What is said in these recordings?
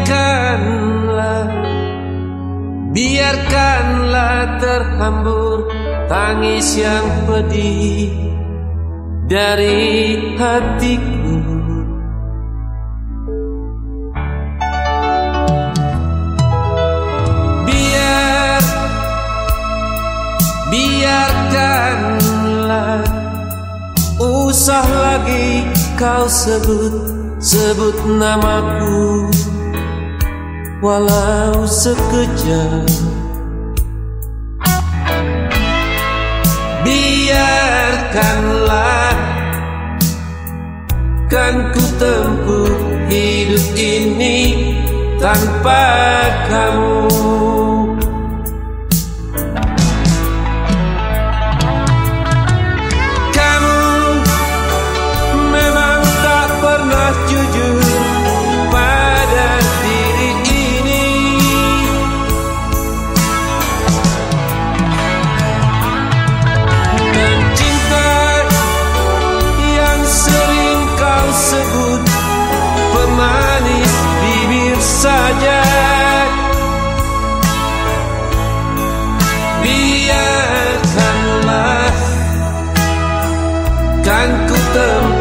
Biarkanlah Biarkanlah terhambur Tangis yang pedih Dari hatiku. Biar Biarkanlah Usah lagi kau sebut Sebut namaku walau sekejap. Biarkanlah Kan ku tempuh hidup ini tanpa kamu them.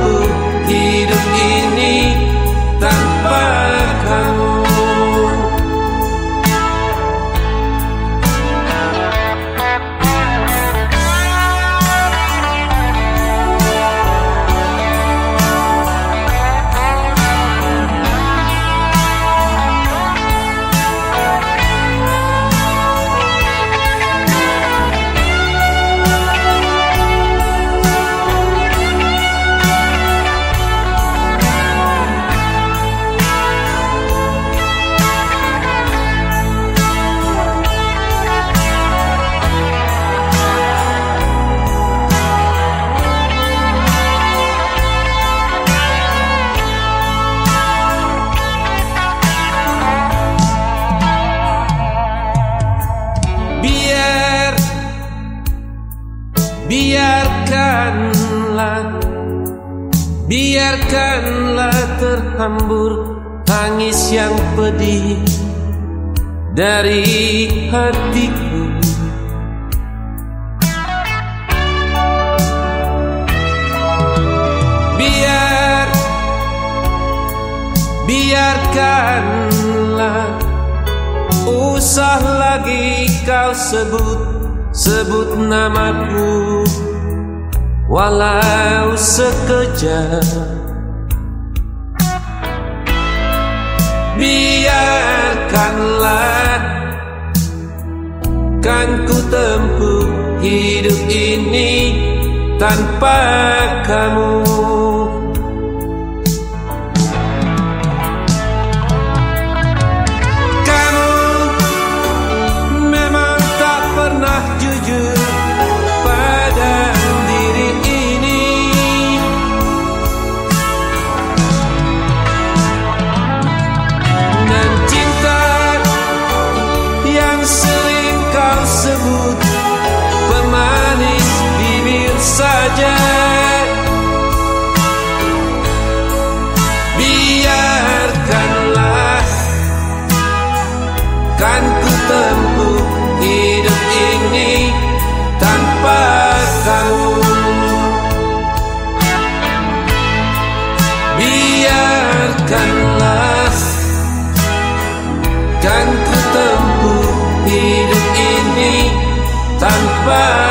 Biarkanlah Biarkanlah terhambur Tangis yang pedih Dari hatiku. Biar Biarkanlah Usah lagi kau sebut sebut namaku walau sekejap. Biarkanlah kan ku tempuh hidup ini tanpa kamu biarkanlah tanpa